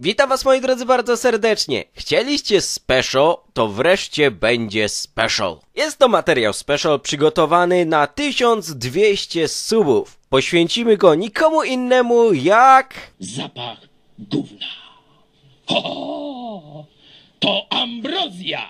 Witam was moi drodzy bardzo serdecznie. Chcieliście special, to wreszcie będzie special. Jest to materiał special przygotowany na 1200 subów. Poświęcimy go nikomu innemu jak... Zapach gówna. Ho! To ambrozja!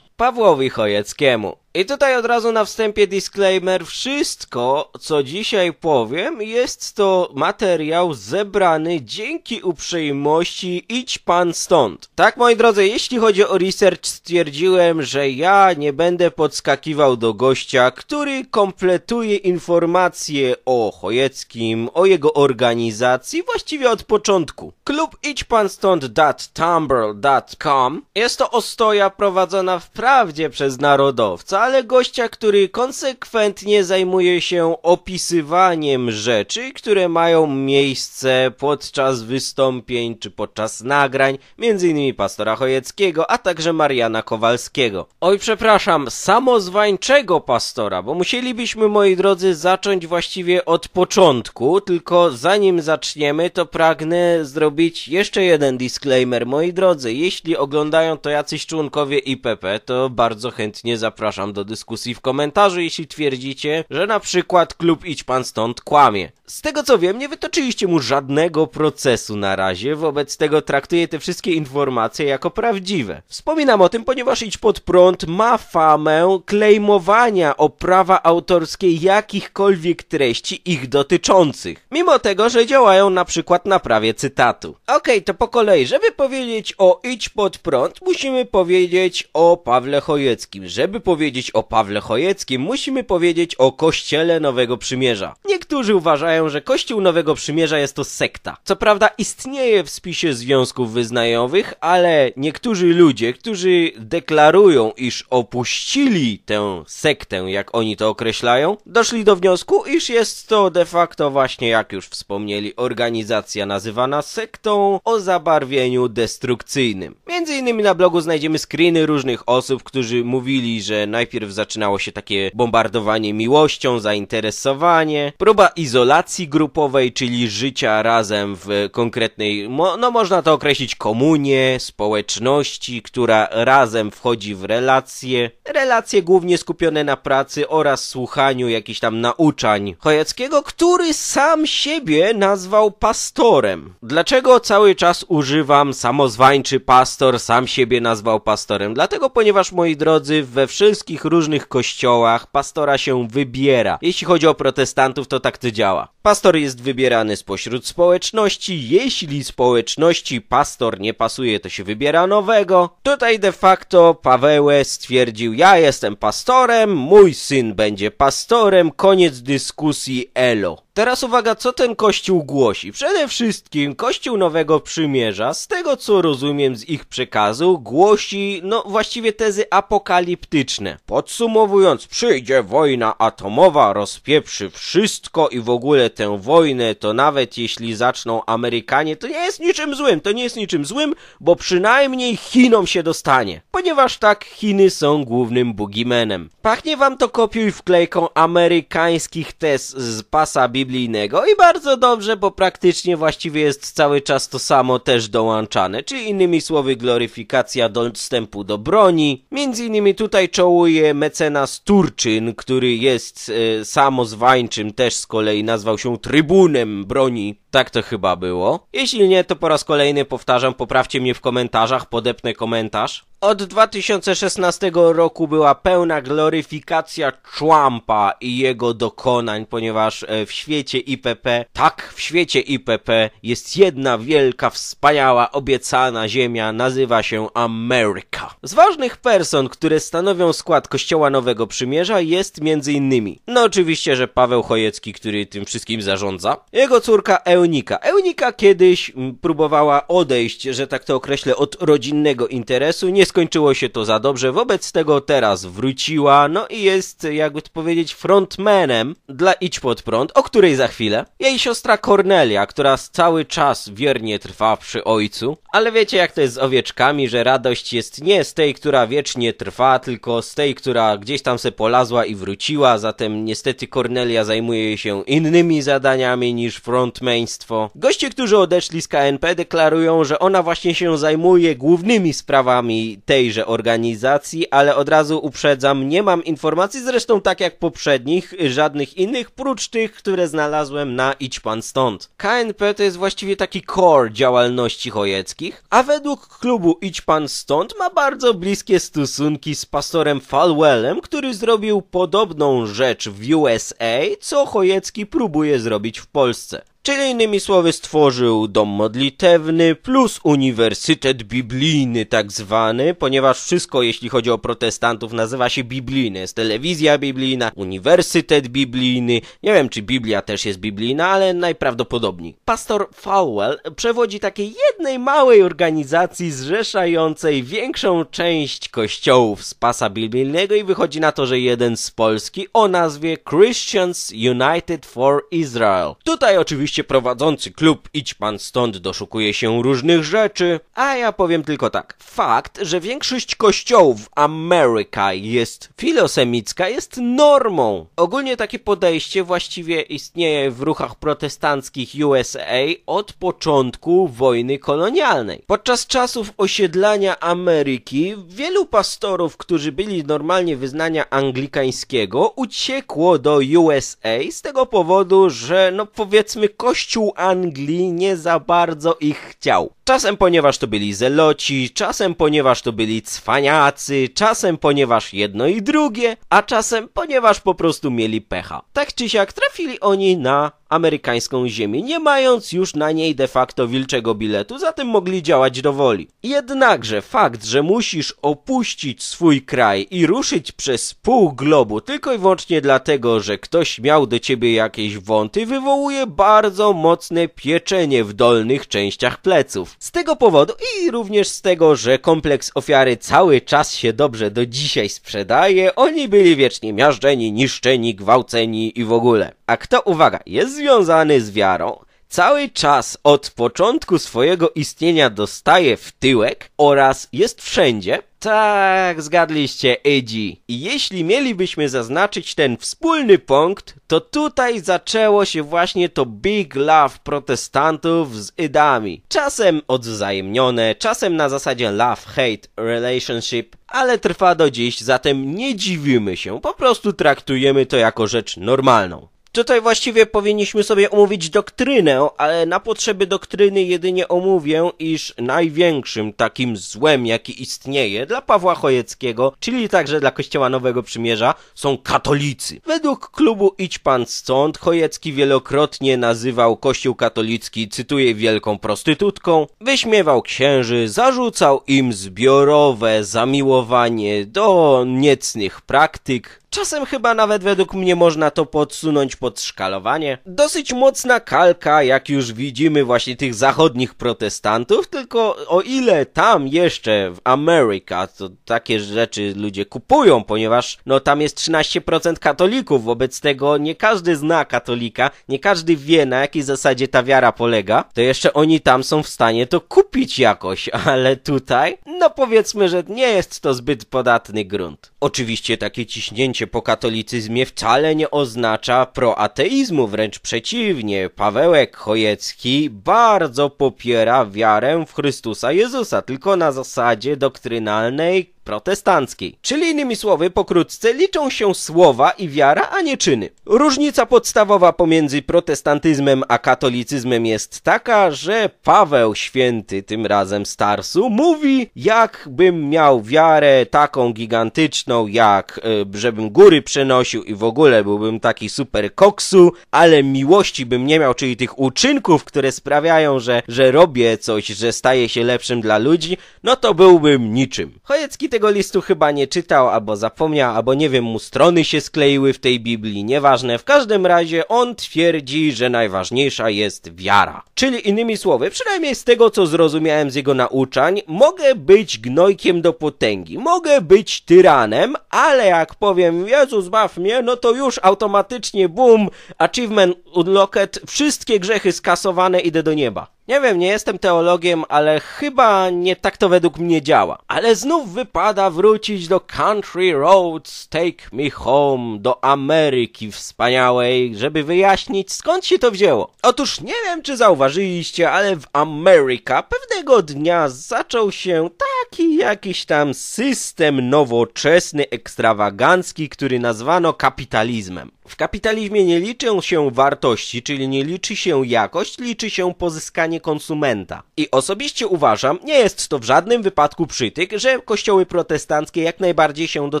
Pawłowi Chojeckiemu. I tutaj od razu na wstępie disclaimer, wszystko co dzisiaj powiem jest to materiał zebrany dzięki uprzejmości idź pan stąd. Tak moi drodzy, jeśli chodzi o research stwierdziłem, że ja nie będę podskakiwał do gościa, który kompletuje informacje o Chojeckim, o jego organizacji właściwie od początku. Klub idźpanstąd.tumblr.com jest to ostoja prowadzona wprawdzie przez narodowca, ale gościa, który konsekwentnie zajmuje się opisywaniem rzeczy, które mają miejsce podczas wystąpień czy podczas nagrań, m.in. pastora Chojeckiego, a także Mariana Kowalskiego. Oj, przepraszam, samozwańczego pastora, bo musielibyśmy, moi drodzy, zacząć właściwie od początku, tylko zanim zaczniemy, to pragnę zrobić jeszcze jeden disclaimer, moi drodzy. Jeśli oglądają to jacyś członkowie IPP, to bardzo chętnie zapraszam do dyskusji w komentarzu, jeśli twierdzicie, że na przykład klub Idź Pan Stąd kłamie. Z tego co wiem, nie wytoczyliście mu żadnego procesu na razie, wobec tego traktuję te wszystkie informacje jako prawdziwe. Wspominam o tym, ponieważ Idź Pod Prąd ma famę klejmowania o prawa autorskie jakichkolwiek treści ich dotyczących. Mimo tego, że działają na przykład na prawie cytatu. Okej, okay, to po kolei, żeby powiedzieć o Idź Pod Prąd, musimy powiedzieć o Pawle Chojeckim. Żeby powiedzieć o Pawle Chojeckim, musimy powiedzieć o Kościele Nowego Przymierza. Niektórzy uważają, że Kościół Nowego Przymierza jest to sekta. Co prawda istnieje w spisie związków wyznajowych, ale niektórzy ludzie, którzy deklarują, iż opuścili tę sektę, jak oni to określają, doszli do wniosku, iż jest to de facto właśnie, jak już wspomnieli, organizacja nazywana sektą o zabarwieniu destrukcyjnym. Między innymi na blogu znajdziemy screeny różnych osób, którzy mówili, że najpierw zaczynało się takie bombardowanie miłością, zainteresowanie, próba izolacji grupowej, czyli życia razem w konkretnej, no można to określić komunie, społeczności, która razem wchodzi w relacje, relacje głównie skupione na pracy oraz słuchaniu jakichś tam nauczań Chojeckiego, który sam siebie nazwał pastorem. Dlaczego cały czas używam samozwańczy pastor, sam siebie nazwał pastorem? Dlatego, ponieważ moi drodzy, we wszystkich różnych kościołach pastora się wybiera. Jeśli chodzi o protestantów, to tak to działa. Pastor jest wybierany spośród społeczności. Jeśli społeczności pastor nie pasuje, to się wybiera nowego. Tutaj de facto Pawełę stwierdził, ja jestem pastorem, mój syn będzie pastorem, koniec dyskusji elo. Teraz uwaga, co ten kościół głosi? Przede wszystkim kościół Nowego Przymierza, z tego co rozumiem z ich przekazu, głosi, no właściwie tezy apokaliptyczne. Podsumowując, przyjdzie wojna atomowa, rozpieprzy wszystko i w ogóle tę wojnę, to nawet jeśli zaczną Amerykanie, to nie jest niczym złym, to nie jest niczym złym, bo przynajmniej Chinom się dostanie. Ponieważ tak, Chiny są głównym boogeymanem. Pachnie wam to kopiuj wklejką amerykańskich tez z pasa biblijnego i bardzo dobrze, bo praktycznie właściwie jest cały czas to samo też dołączane, czyli innymi słowy gloryfikacja dostępu do broni. Między innymi tutaj czołuje mecenas Turczyn, który jest e, samozwańczym, też z kolei nazwał się trybunem broni. Tak to chyba było. Jeśli nie, to po raz kolejny powtarzam, poprawcie mnie w komentarzach, podepnę komentarz. Od 2016 roku była pełna gloryfikacja Trumpa i jego dokonań, ponieważ w świecie IPP, tak, w świecie IPP jest jedna wielka, wspaniała, obiecana ziemia, nazywa się Ameryka. Z ważnych person, które stanowią skład Kościoła Nowego Przymierza jest między innymi, no oczywiście, że Paweł Chojecki, który tym wszystkim zarządza, jego córka Eunika. Eunika kiedyś próbowała odejść, że tak to określę, od rodzinnego interesu, nie skończyło się to za dobrze, wobec tego teraz wróciła, no i jest, jakby to powiedzieć, frontmanem dla Idź Pod Prąd, o której za chwilę. Jej siostra Cornelia, która cały czas wiernie trwa przy ojcu, ale wiecie jak to jest z owieczkami, że radość jest nie z tej, która wiecznie trwa, tylko z tej, która gdzieś tam se polazła i wróciła, zatem niestety Cornelia zajmuje się innymi zadaniami niż frontmańskie państwo. Goście, którzy odeszli z KNP deklarują, że ona właśnie się zajmuje głównymi sprawami tejże organizacji, ale od razu uprzedzam, nie mam informacji, zresztą tak jak poprzednich, żadnych innych, prócz tych, które znalazłem na Idź Pan Stąd. KNP to jest właściwie taki core działalności chojeckich, a według klubu Idź Pan Stąd ma bardzo bliskie stosunki z pastorem Falwellem, który zrobił podobną rzecz w USA, co Chojecki próbuje zrobić w Polsce. Czyli innymi słowy stworzył dom modlitewny plus uniwersytet biblijny tak zwany, ponieważ wszystko jeśli chodzi o protestantów nazywa się biblijny. Jest telewizja biblijna, uniwersytet biblijny, nie wiem czy Biblia też jest biblijna, ale najprawdopodobniej. Pastor Falwell przewodzi takiej jednej małej organizacji zrzeszającej większą część kościołów z pasa biblijnego i wychodzi na to, że jeden z Polski o nazwie Christians United for Israel. Tutaj oczywiście Oczywiście prowadzący klub Idź Pan Stąd doszukuje się różnych rzeczy, a ja powiem tylko tak. Fakt, że większość kościołów Ameryka jest filosemicka jest normą. Ogólnie takie podejście właściwie istnieje w ruchach protestanckich USA od początku wojny kolonialnej. Podczas czasów osiedlania Ameryki wielu pastorów, którzy byli normalnie wyznania anglikańskiego, uciekło do USA z tego powodu, że no powiedzmy Kościół Anglii nie za bardzo ich chciał. Czasem ponieważ to byli zeloci, czasem ponieważ to byli cwaniacy, czasem ponieważ jedno i drugie, a czasem ponieważ po prostu mieli pecha. Tak czy siak trafili oni na amerykańską ziemię, nie mając już na niej de facto wilczego biletu, zatem mogli działać do woli. Jednakże fakt, że musisz opuścić swój kraj i ruszyć przez pół globu tylko i wyłącznie dlatego, że ktoś miał do ciebie jakieś wąty, wywołuje bardzo mocne pieczenie w dolnych częściach pleców. Z tego powodu i również z tego, że kompleks ofiary cały czas się dobrze do dzisiaj sprzedaje, oni byli wiecznie miażdżeni, niszczeni, gwałceni i w ogóle. A kto, uwaga, jest związany z wiarą, cały czas od początku swojego istnienia dostaje w tyłek oraz jest wszędzie, tak, zgadliście, Edzi. I jeśli mielibyśmy zaznaczyć ten wspólny punkt, to tutaj zaczęło się właśnie to big love protestantów z Idami. Czasem odwzajemnione, czasem na zasadzie love-hate relationship, ale trwa do dziś, zatem nie dziwimy się, po prostu traktujemy to jako rzecz normalną. Tutaj właściwie powinniśmy sobie omówić doktrynę, ale na potrzeby doktryny jedynie omówię, iż największym takim złem, jaki istnieje dla Pawła Chojeckiego, czyli także dla Kościoła Nowego Przymierza, są katolicy. Według klubu Idź Pan Stąd, Chojecki wielokrotnie nazywał Kościół katolicki, cytuję, wielką prostytutką, wyśmiewał księży, zarzucał im zbiorowe zamiłowanie do niecnych praktyk, Czasem chyba nawet według mnie można to podsunąć pod szkalowanie. Dosyć mocna kalka, jak już widzimy właśnie tych zachodnich protestantów, tylko o ile tam jeszcze w Ameryka to takie rzeczy ludzie kupują, ponieważ no tam jest 13% katolików, wobec tego nie każdy zna katolika, nie każdy wie na jakiej zasadzie ta wiara polega, to jeszcze oni tam są w stanie to kupić jakoś, ale tutaj, no powiedzmy, że nie jest to zbyt podatny grunt. Oczywiście takie ciśnięcie po katolicyzmie wcale nie oznacza proateizmu, wręcz przeciwnie. Pawełek Chojecki bardzo popiera wiarę w Chrystusa Jezusa, tylko na zasadzie doktrynalnej, protestanckiej. Czyli innymi słowy, pokrótce liczą się słowa i wiara, a nie czyny. Różnica podstawowa pomiędzy protestantyzmem a katolicyzmem jest taka, że Paweł Święty, tym razem Starsu, mówi, jakbym miał wiarę taką gigantyczną, jak e, żebym góry przenosił i w ogóle byłbym taki super koksu, ale miłości bym nie miał, czyli tych uczynków, które sprawiają, że, że robię coś, że staję się lepszym dla ludzi, no to byłbym niczym. Chojecki tego listu chyba nie czytał, albo zapomniał, albo nie wiem, mu strony się skleiły w tej Biblii, nieważne. W każdym razie on twierdzi, że najważniejsza jest wiara. Czyli innymi słowy, przynajmniej z tego co zrozumiałem z jego nauczań, mogę być gnojkiem do potęgi, mogę być tyranem, ale jak powiem Jezus baw mnie, no to już automatycznie boom, achievement unlocked, wszystkie grzechy skasowane, idę do nieba. Nie wiem, nie jestem teologiem, ale chyba nie tak to według mnie działa. Ale znów wypada wrócić do Country Roads, Take Me Home, do Ameryki wspaniałej, żeby wyjaśnić skąd się to wzięło. Otóż nie wiem, czy zauważyliście, ale w Ameryka pewnego dnia zaczął się taki jakiś tam system nowoczesny, ekstrawagancki, który nazwano kapitalizmem. W kapitalizmie nie liczą się wartości, czyli nie liczy się jakość, liczy się pozyskanie konsumenta. I osobiście uważam, nie jest to w żadnym wypadku przytyk, że kościoły protestanckie jak najbardziej się do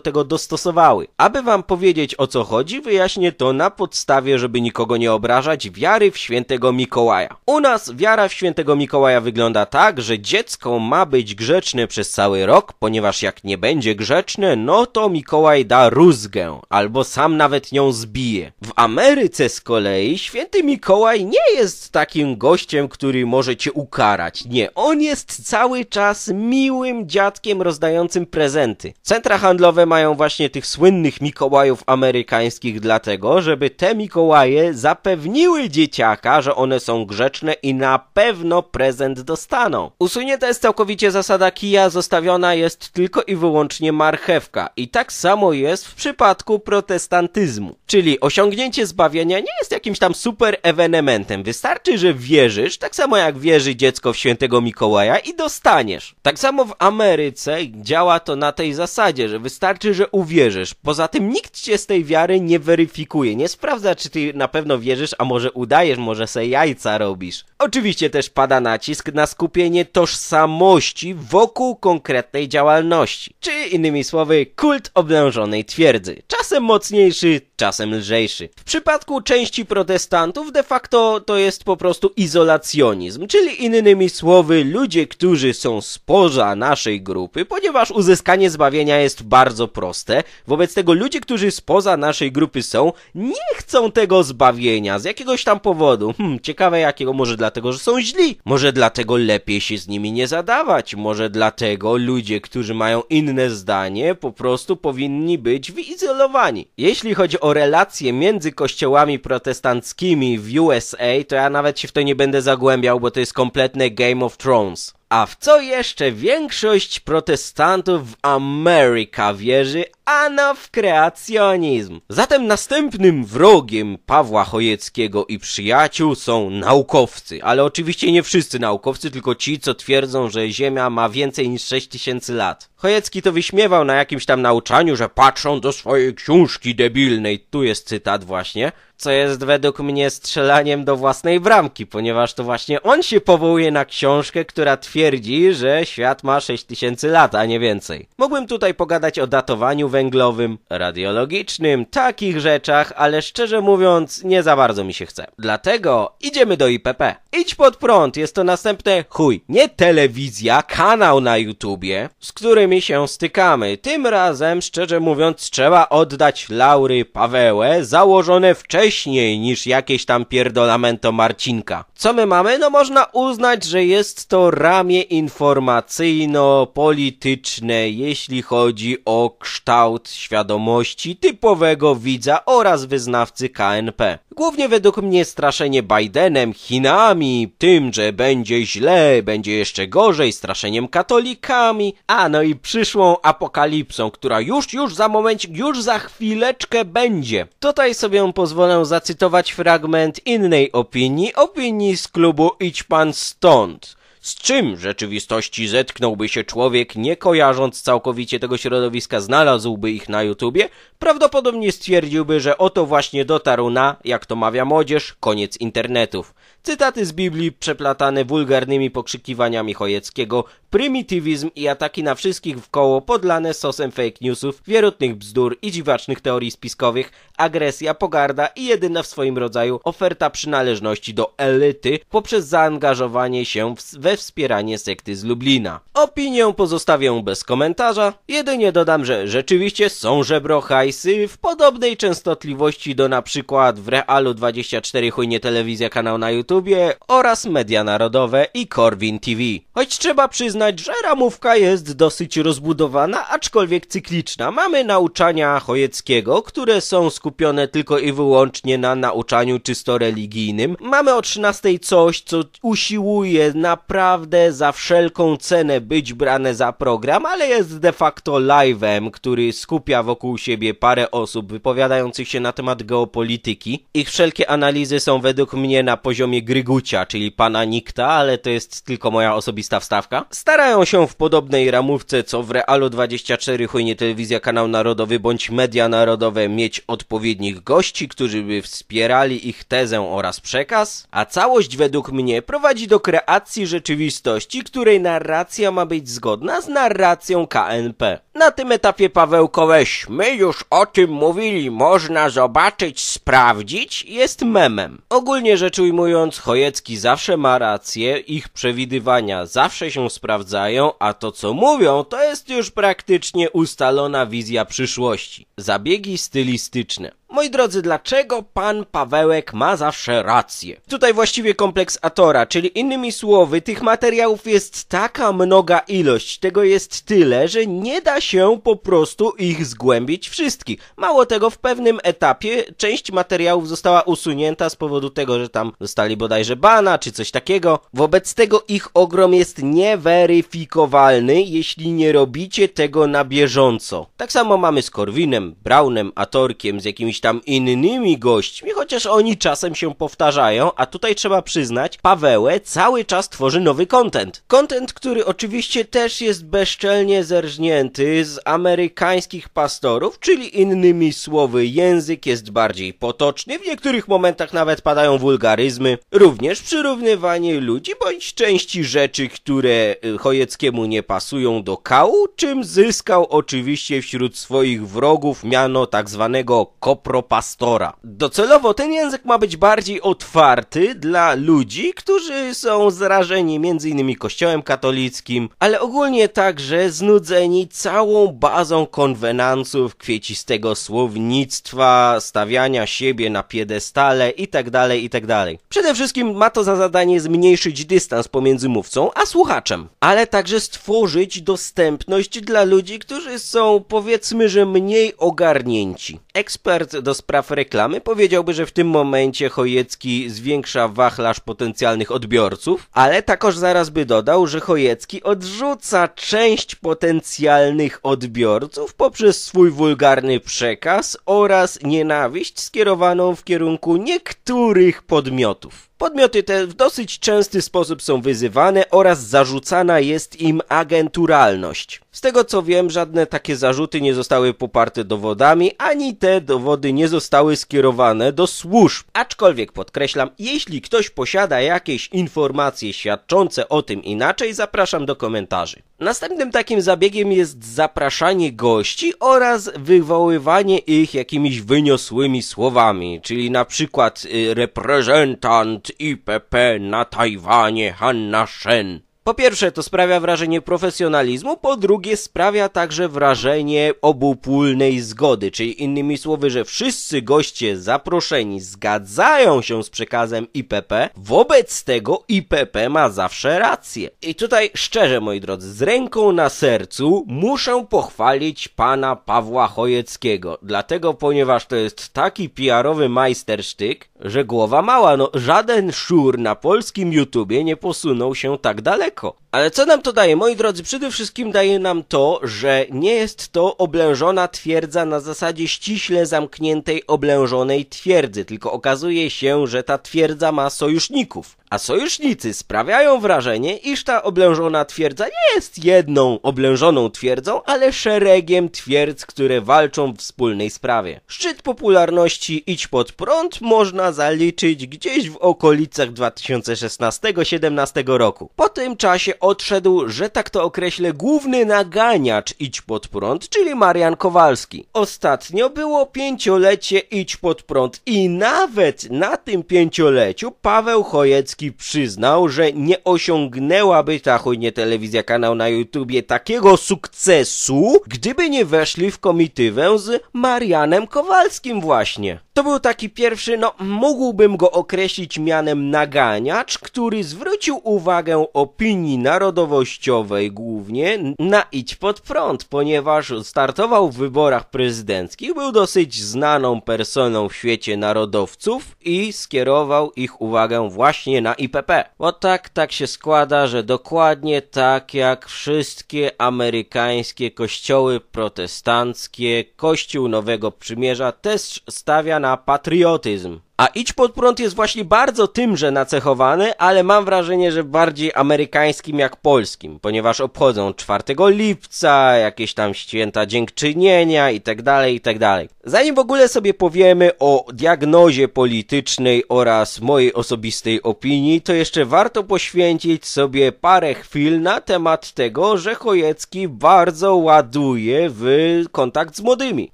tego dostosowały. Aby wam powiedzieć o co chodzi, wyjaśnię to na podstawie, żeby nikogo nie obrażać, wiary w świętego Mikołaja. U nas wiara w świętego Mikołaja wygląda tak, że dziecko ma być grzeczne przez cały rok, ponieważ jak nie będzie grzeczne, no to Mikołaj da rózgę, albo sam nawet nią zbije. W Ameryce z kolei święty Mikołaj nie jest takim gościem, który może cię ukarać. Nie, on jest cały czas miłym dziadkiem rozdającym prezenty. Centra handlowe mają właśnie tych słynnych Mikołajów amerykańskich dlatego, żeby te Mikołaje zapewniły dzieciaka, że one są grzeczne i na pewno prezent dostaną. Usunięta jest całkowicie zasada kija, zostawiona jest tylko i wyłącznie marchewka. I tak samo jest w przypadku protestantyzmu. Czyli osiągnięcie zbawienia nie jest jakimś tam super ewenementem. Wystarczy, że wierzysz, tak samo jak wierzy dziecko w świętego Mikołaja i dostaniesz. Tak samo w Ameryce działa to na tej zasadzie, że wystarczy, że uwierzysz. Poza tym nikt cię z tej wiary nie weryfikuje, nie sprawdza, czy ty na pewno wierzysz, a może udajesz, może se jajca robisz. Oczywiście też pada nacisk na skupienie tożsamości wokół konkretnej działalności, czy innymi słowy kult oblężonej twierdzy. Czasem mocniejszy, czasem lżejszy. W przypadku części protestantów de facto to jest po prostu izolacjonizm, czyli innymi słowy ludzie, którzy są spoza naszej grupy, ponieważ uzyskanie zbawienia jest bardzo proste. Wobec tego ludzie, którzy spoza naszej grupy są, nie chcą tego zbawienia z jakiegoś tam powodu. Hmm, ciekawe jakiego, może dlatego, że są źli, może dlatego lepiej się z nimi nie zadawać, może dlatego ludzie, którzy mają inne zdanie, po prostu powinni być wyizolowani. Jeśli chodzi o relacje między kościołami protestanckimi w USA, to ja nawet się w to nie będę zagłębiał, bo to jest kompletne Game of Thrones. A w co jeszcze większość protestantów w Ameryka wierzy? Ano w kreacjonizm. Zatem następnym wrogiem Pawła Chojeckiego i przyjaciół są naukowcy. Ale oczywiście nie wszyscy naukowcy, tylko ci, co twierdzą, że Ziemia ma więcej niż 6000 lat. Chojecki to wyśmiewał na jakimś tam nauczaniu, że patrzą do swojej książki debilnej. Tu jest cytat właśnie co jest według mnie strzelaniem do własnej bramki, ponieważ to właśnie on się powołuje na książkę, która twierdzi, że świat ma 6000 lat, a nie więcej. Mógłbym tutaj pogadać o datowaniu węglowym, radiologicznym, takich rzeczach, ale szczerze mówiąc nie za bardzo mi się chce. Dlatego idziemy do IPP. Idź pod prąd, jest to następne chuj, nie telewizja, kanał na YouTubie, z którymi się stykamy. Tym razem, szczerze mówiąc, trzeba oddać laury Pawełę, założone wcześniej niż jakieś tam pierdolamento Marcinka. Co my mamy? No można uznać, że jest to ramię informacyjno-polityczne, jeśli chodzi o kształt świadomości typowego widza oraz wyznawcy KNP. Głównie według mnie straszenie Bidenem, Chinami, tym, że będzie źle, będzie jeszcze gorzej, straszeniem katolikami, a no i przyszłą apokalipsą, która już, już za moment, już za chwileczkę będzie. Tutaj sobie pozwolę zacytować fragment innej opinii, opinii z klubu Idź Pan Stąd. Z czym w rzeczywistości zetknąłby się człowiek, nie kojarząc całkowicie tego środowiska, znalazłby ich na YouTubie, prawdopodobnie stwierdziłby, że oto właśnie dotarł na, jak to mawia młodzież, koniec internetów. Cytaty z Biblii przeplatane wulgarnymi pokrzykiwaniami Chojeckiego, prymitywizm i ataki na wszystkich w koło podlane sosem fake newsów, wierutnych bzdur i dziwacznych teorii spiskowych, agresja, pogarda i jedyna w swoim rodzaju oferta przynależności do elity poprzez zaangażowanie się we wspieranie sekty z Lublina. Opinię pozostawię bez komentarza, jedynie dodam, że rzeczywiście są żebrohajsy w podobnej częstotliwości do na przykład w Realu 24 chujnie telewizja kanał na YouTube YouTubie oraz Media Narodowe i Corwin TV. Choć trzeba przyznać, że ramówka jest dosyć rozbudowana, aczkolwiek cykliczna. Mamy nauczania Chojeckiego, które są skupione tylko i wyłącznie na nauczaniu czysto religijnym. Mamy o 13 coś, co usiłuje naprawdę za wszelką cenę być brane za program, ale jest de facto live'em, który skupia wokół siebie parę osób wypowiadających się na temat geopolityki. Ich wszelkie analizy są według mnie na poziomie Grygucia, czyli pana Nikta, ale to jest tylko moja osobista wstawka. Starają się w podobnej ramówce co w Realu 24, chujnie telewizja, kanał narodowy bądź media narodowe mieć odpowiednich gości, którzy by wspierali ich tezę oraz przekaz, a całość według mnie prowadzi do kreacji rzeczywistości, której narracja ma być zgodna z narracją KNP. Na tym etapie Pawełko weź, my już o tym mówili, można zobaczyć, sprawdzić, jest memem. Ogólnie rzecz ujmując, Chojecki zawsze ma rację, ich przewidywania zawsze się sprawdzają, a to co mówią, to jest już praktycznie ustalona wizja przyszłości. Zabiegi stylistyczne. Moi drodzy, dlaczego pan Pawełek ma zawsze rację? Tutaj właściwie kompleks Atora, czyli innymi słowy, tych materiałów jest taka mnoga ilość, tego jest tyle, że nie da się po prostu ich zgłębić wszystkich. Mało tego, w pewnym etapie część materiałów została usunięta z powodu tego, że tam dostali bodajże bana czy coś takiego. Wobec tego ich ogrom jest nieweryfikowalny, jeśli nie robicie tego na bieżąco. Tak samo mamy z Korwinem, Brownem, Atorkiem, z jakimiś tam innymi gośćmi, chociaż oni czasem się powtarzają, a tutaj trzeba przyznać, Pawełę cały czas tworzy nowy content. Content, który oczywiście też jest bezczelnie zerżnięty z amerykańskich pastorów, czyli innymi słowy, język jest bardziej potoczny, w niektórych momentach nawet padają wulgaryzmy, również przyrównywanie ludzi bądź części rzeczy, które y, Chojeckiemu nie pasują do kału, czym zyskał oczywiście wśród swoich wrogów miano tak zwanego kopropastora. Docelowo ten język ma być bardziej otwarty dla ludzi, którzy są zrażeni m.in. kościołem katolickim, ale ogólnie także znudzeni całą bazą konwenansów, kwiecistego słownictwa, stawiania siebie na piedestale itd., itd. Przede wszystkim ma to za zadanie zmniejszyć dystans pomiędzy mówcą a słuchaczem, ale także stworzyć dostępność dla ludzi, którzy są powiedzmy, że mniej ogarnięci. Ekspert do spraw reklamy powiedziałby, że w tym momencie Chojecki zwiększa wachlarz potencjalnych odbiorców, ale takoż zaraz by dodał, że Chojecki odrzuca część potencjalnych odbiorców poprzez swój wulgarny przekaz oraz nienawiść skierowaną w kierunku niektórych podmiotów. Podmioty te w dosyć częsty sposób są wyzywane oraz zarzucana jest im agenturalność. Z tego co wiem, żadne takie zarzuty nie zostały poparte dowodami, ani te dowody nie zostały skierowane do służb. Aczkolwiek podkreślam, jeśli ktoś posiada jakieś informacje świadczące o tym inaczej, zapraszam do komentarzy. Następnym takim zabiegiem jest zapraszanie gości oraz wywoływanie ich jakimiś wyniosłymi słowami, czyli na przykład y, reprezentant IPP na Tajwanie Hanna Shen. Po pierwsze, to sprawia wrażenie profesjonalizmu, po drugie, sprawia także wrażenie obopólnej zgody, czyli innymi słowy, że wszyscy goście zaproszeni zgadzają się z przekazem IPP, wobec tego IPP ma zawsze rację. I tutaj szczerze, moi drodzy, z ręką na sercu muszę pochwalić pana Pawła Chojeckiego, dlatego, ponieważ to jest taki PR-owy majstersztyk, że głowa mała, no żaden szur na polskim YouTubie nie posunął się tak daleko. 確う。Ale co nam to daje? Moi drodzy, przede wszystkim daje nam to, że nie jest to oblężona twierdza na zasadzie ściśle zamkniętej oblężonej twierdzy, tylko okazuje się, że ta twierdza ma sojuszników. A sojusznicy sprawiają wrażenie, iż ta oblężona twierdza nie jest jedną oblężoną twierdzą, ale szeregiem twierdz, które walczą w wspólnej sprawie. Szczyt popularności Idź pod prąd można zaliczyć gdzieś w okolicach 2016-17 roku. Po tym czasie odszedł, że tak to określę, główny naganiacz Idź Pod Prąd, czyli Marian Kowalski. Ostatnio było pięciolecie Idź Pod Prąd i nawet na tym pięcioleciu Paweł Chojecki przyznał, że nie osiągnęłaby ta chujnie telewizja, kanał na YouTubie takiego sukcesu, gdyby nie weszli w komitywę z Marianem Kowalskim właśnie. To był taki pierwszy, no mógłbym go określić mianem naganiacz, który zwrócił uwagę opinii narodowościowej głównie na idź pod prąd, ponieważ startował w wyborach prezydenckich, był dosyć znaną personą w świecie narodowców i skierował ich uwagę właśnie na IPP. Bo tak, tak się składa, że dokładnie tak jak wszystkie amerykańskie kościoły protestanckie, Kościół Nowego Przymierza też stawia na patriotyzm. A Idź Pod Prąd jest właśnie bardzo tymże nacechowany, ale mam wrażenie, że bardziej amerykańskim jak polskim, ponieważ obchodzą 4 lipca, jakieś tam święta dziękczynienia itd., tak itd. Tak Zanim w ogóle sobie powiemy o diagnozie politycznej oraz mojej osobistej opinii, to jeszcze warto poświęcić sobie parę chwil na temat tego, że Chojecki bardzo ładuje w kontakt z młodymi.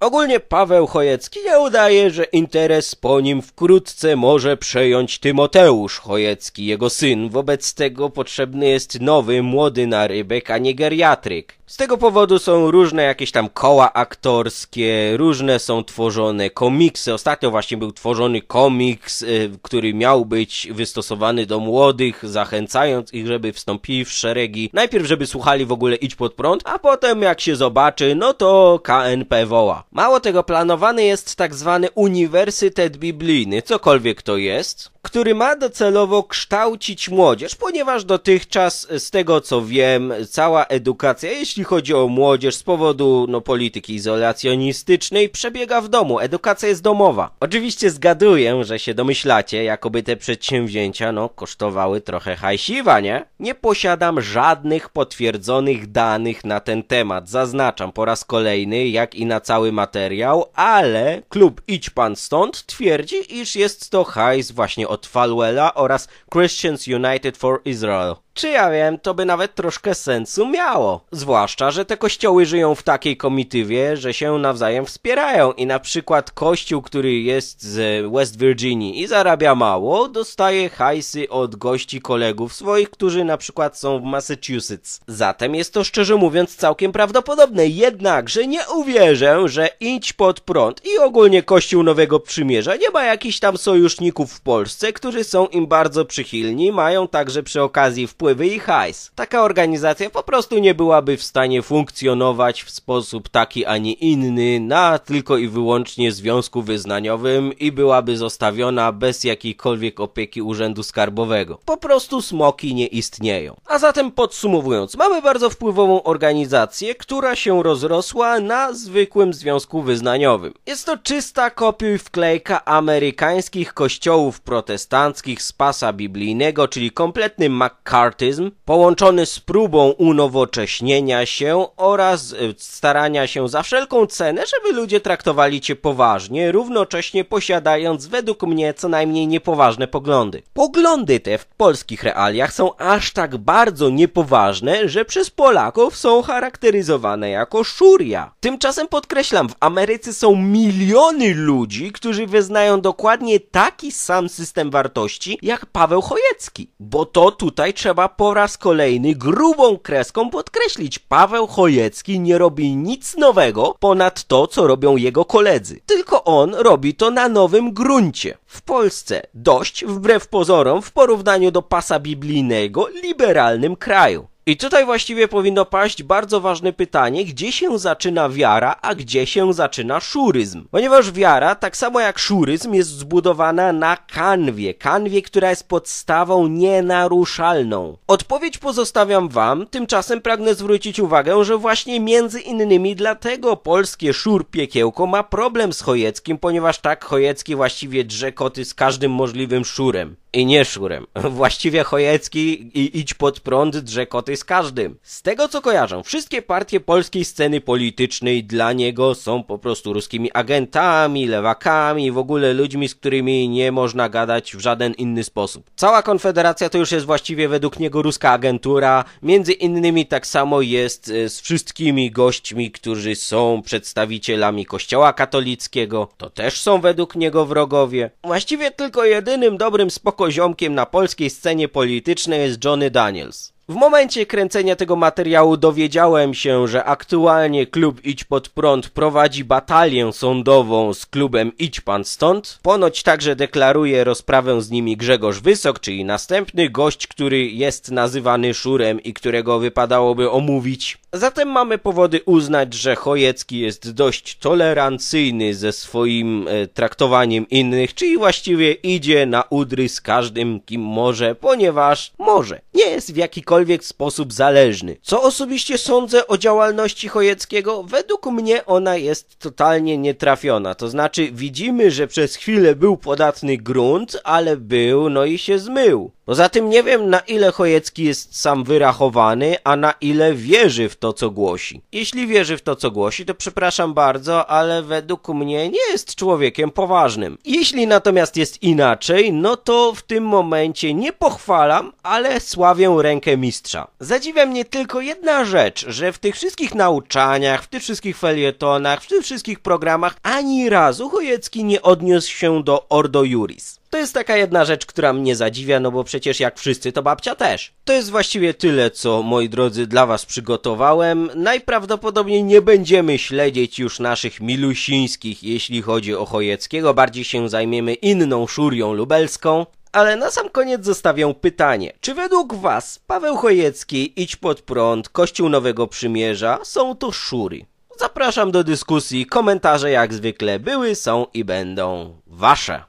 Ogólnie Paweł Chojecki nie udaje, że interes po nim wkrótce wkrótce może przejąć Tymoteusz Chojecki, jego syn. Wobec tego potrzebny jest nowy, młody narybek, a nie geriatryk. Z tego powodu są różne jakieś tam koła aktorskie, różne są tworzone komiksy. Ostatnio właśnie był tworzony komiks, y, który miał być wystosowany do młodych, zachęcając ich, żeby wstąpili w szeregi. Najpierw, żeby słuchali w ogóle Idź Pod Prąd, a potem jak się zobaczy, no to KNP woła. Mało tego, planowany jest tak zwany Uniwersytet Biblijny, cokolwiek to jest, który ma docelowo kształcić młodzież, ponieważ dotychczas, z tego co wiem, cała edukacja, jeśli chodzi o młodzież z powodu no, polityki izolacjonistycznej, przebiega w domu. Edukacja jest domowa. Oczywiście zgaduję, że się domyślacie, jakoby te przedsięwzięcia, no, kosztowały trochę hajsiwa, nie? Nie posiadam żadnych potwierdzonych danych na ten temat. Zaznaczam po raz kolejny, jak i na cały materiał, ale klub Idź Pan Stąd twierdzi, iż jest to hajs właśnie od od Falwella oraz Christians United for Israel. Czy ja wiem, to by nawet troszkę sensu miało. Zwłaszcza, że te kościoły żyją w takiej komitywie, że się nawzajem wspierają i na przykład kościół, który jest z West Virginia i zarabia mało, dostaje hajsy od gości kolegów swoich, którzy na przykład są w Massachusetts. Zatem jest to szczerze mówiąc całkiem prawdopodobne, jednakże nie uwierzę, że idź pod prąd i ogólnie kościół Nowego Przymierza nie ma jakichś tam sojuszników w Polsce, którzy są im bardzo przychylni, mają także przy okazji wpływ wpływy i hajs. Taka organizacja po prostu nie byłaby w stanie funkcjonować w sposób taki, a nie inny na tylko i wyłącznie związku wyznaniowym i byłaby zostawiona bez jakiejkolwiek opieki Urzędu Skarbowego. Po prostu smoki nie istnieją. A zatem podsumowując, mamy bardzo wpływową organizację, która się rozrosła na zwykłym związku wyznaniowym. Jest to czysta kopiuj wklejka amerykańskich kościołów protestanckich z pasa biblijnego, czyli kompletny McCarthy połączony z próbą unowocześnienia się oraz e, starania się za wszelką cenę, żeby ludzie traktowali cię poważnie, równocześnie posiadając według mnie co najmniej niepoważne poglądy. Poglądy te w polskich realiach są aż tak bardzo niepoważne, że przez Polaków są charakteryzowane jako szuria. Tymczasem podkreślam, w Ameryce są miliony ludzi, którzy wyznają dokładnie taki sam system wartości jak Paweł Chojecki. Bo to tutaj trzeba po raz kolejny grubą kreską podkreślić, Paweł Chojecki nie robi nic nowego ponad to, co robią jego koledzy. Tylko on robi to na nowym gruncie. W Polsce dość, wbrew pozorom, w porównaniu do pasa biblijnego, liberalnym kraju. I tutaj właściwie powinno paść bardzo ważne pytanie, gdzie się zaczyna wiara, a gdzie się zaczyna szuryzm. Ponieważ wiara, tak samo jak szuryzm, jest zbudowana na kanwie. Kanwie, która jest podstawą nienaruszalną. Odpowiedź pozostawiam wam, tymczasem pragnę zwrócić uwagę, że właśnie między innymi dlatego polskie szur piekiełko ma problem z Chojeckim, ponieważ tak Chojecki właściwie drze koty z każdym możliwym szurem. I nie szurem. Właściwie Chojecki i idź pod prąd drze koty z każdym. Z tego co kojarzę, wszystkie partie polskiej sceny politycznej dla niego są po prostu ruskimi agentami, lewakami, w ogóle ludźmi, z którymi nie można gadać w żaden inny sposób. Cała Konfederacja to już jest właściwie według niego ruska agentura, między innymi tak samo jest e, z wszystkimi gośćmi, którzy są przedstawicielami kościoła katolickiego, to też są według niego wrogowie. Właściwie tylko jedynym dobrym spokoziomkiem na polskiej scenie politycznej jest Johnny Daniels. W momencie kręcenia tego materiału dowiedziałem się, że aktualnie klub Idź Pod Prąd prowadzi batalię sądową z klubem Idź Pan Stąd. Ponoć także deklaruje rozprawę z nimi Grzegorz Wysok, czyli następny gość, który jest nazywany Szurem i którego wypadałoby omówić. Zatem mamy powody uznać, że Chojecki jest dość tolerancyjny ze swoim e, traktowaniem innych, czyli właściwie idzie na udry z każdym, kim może, ponieważ może. Nie jest w jakikolwiek sposób zależny. Co osobiście sądzę o działalności Chojeckiego? Według mnie ona jest totalnie nietrafiona. To znaczy widzimy, że przez chwilę był podatny grunt, ale był, no i się zmył. Poza tym nie wiem na ile Chojecki jest sam wyrachowany, a na ile wierzy w to, co głosi. Jeśli wierzy w to, co głosi, to przepraszam bardzo, ale według mnie nie jest człowiekiem poważnym. Jeśli natomiast jest inaczej, no to w tym momencie nie pochwalam, ale sławię rękę mistrza. Zadziwia mnie tylko jedna rzecz, że w tych wszystkich nauczaniach, w tych wszystkich felietonach, w tych wszystkich programach ani razu Chojecki nie odniósł się do Ordo Juris. To jest taka jedna rzecz, która mnie zadziwia, no bo przecież jak wszyscy, to babcia też. To jest właściwie tyle, co moi drodzy dla was przygotowałem. Najprawdopodobniej nie będziemy śledzić już naszych milusińskich, jeśli chodzi o Chojeckiego, bardziej się zajmiemy inną szurią lubelską. Ale na sam koniec zostawię pytanie. Czy według was Paweł Chojecki, Idź Pod Prąd, Kościół Nowego Przymierza są to szury? Zapraszam do dyskusji, komentarze jak zwykle były, są i będą wasze.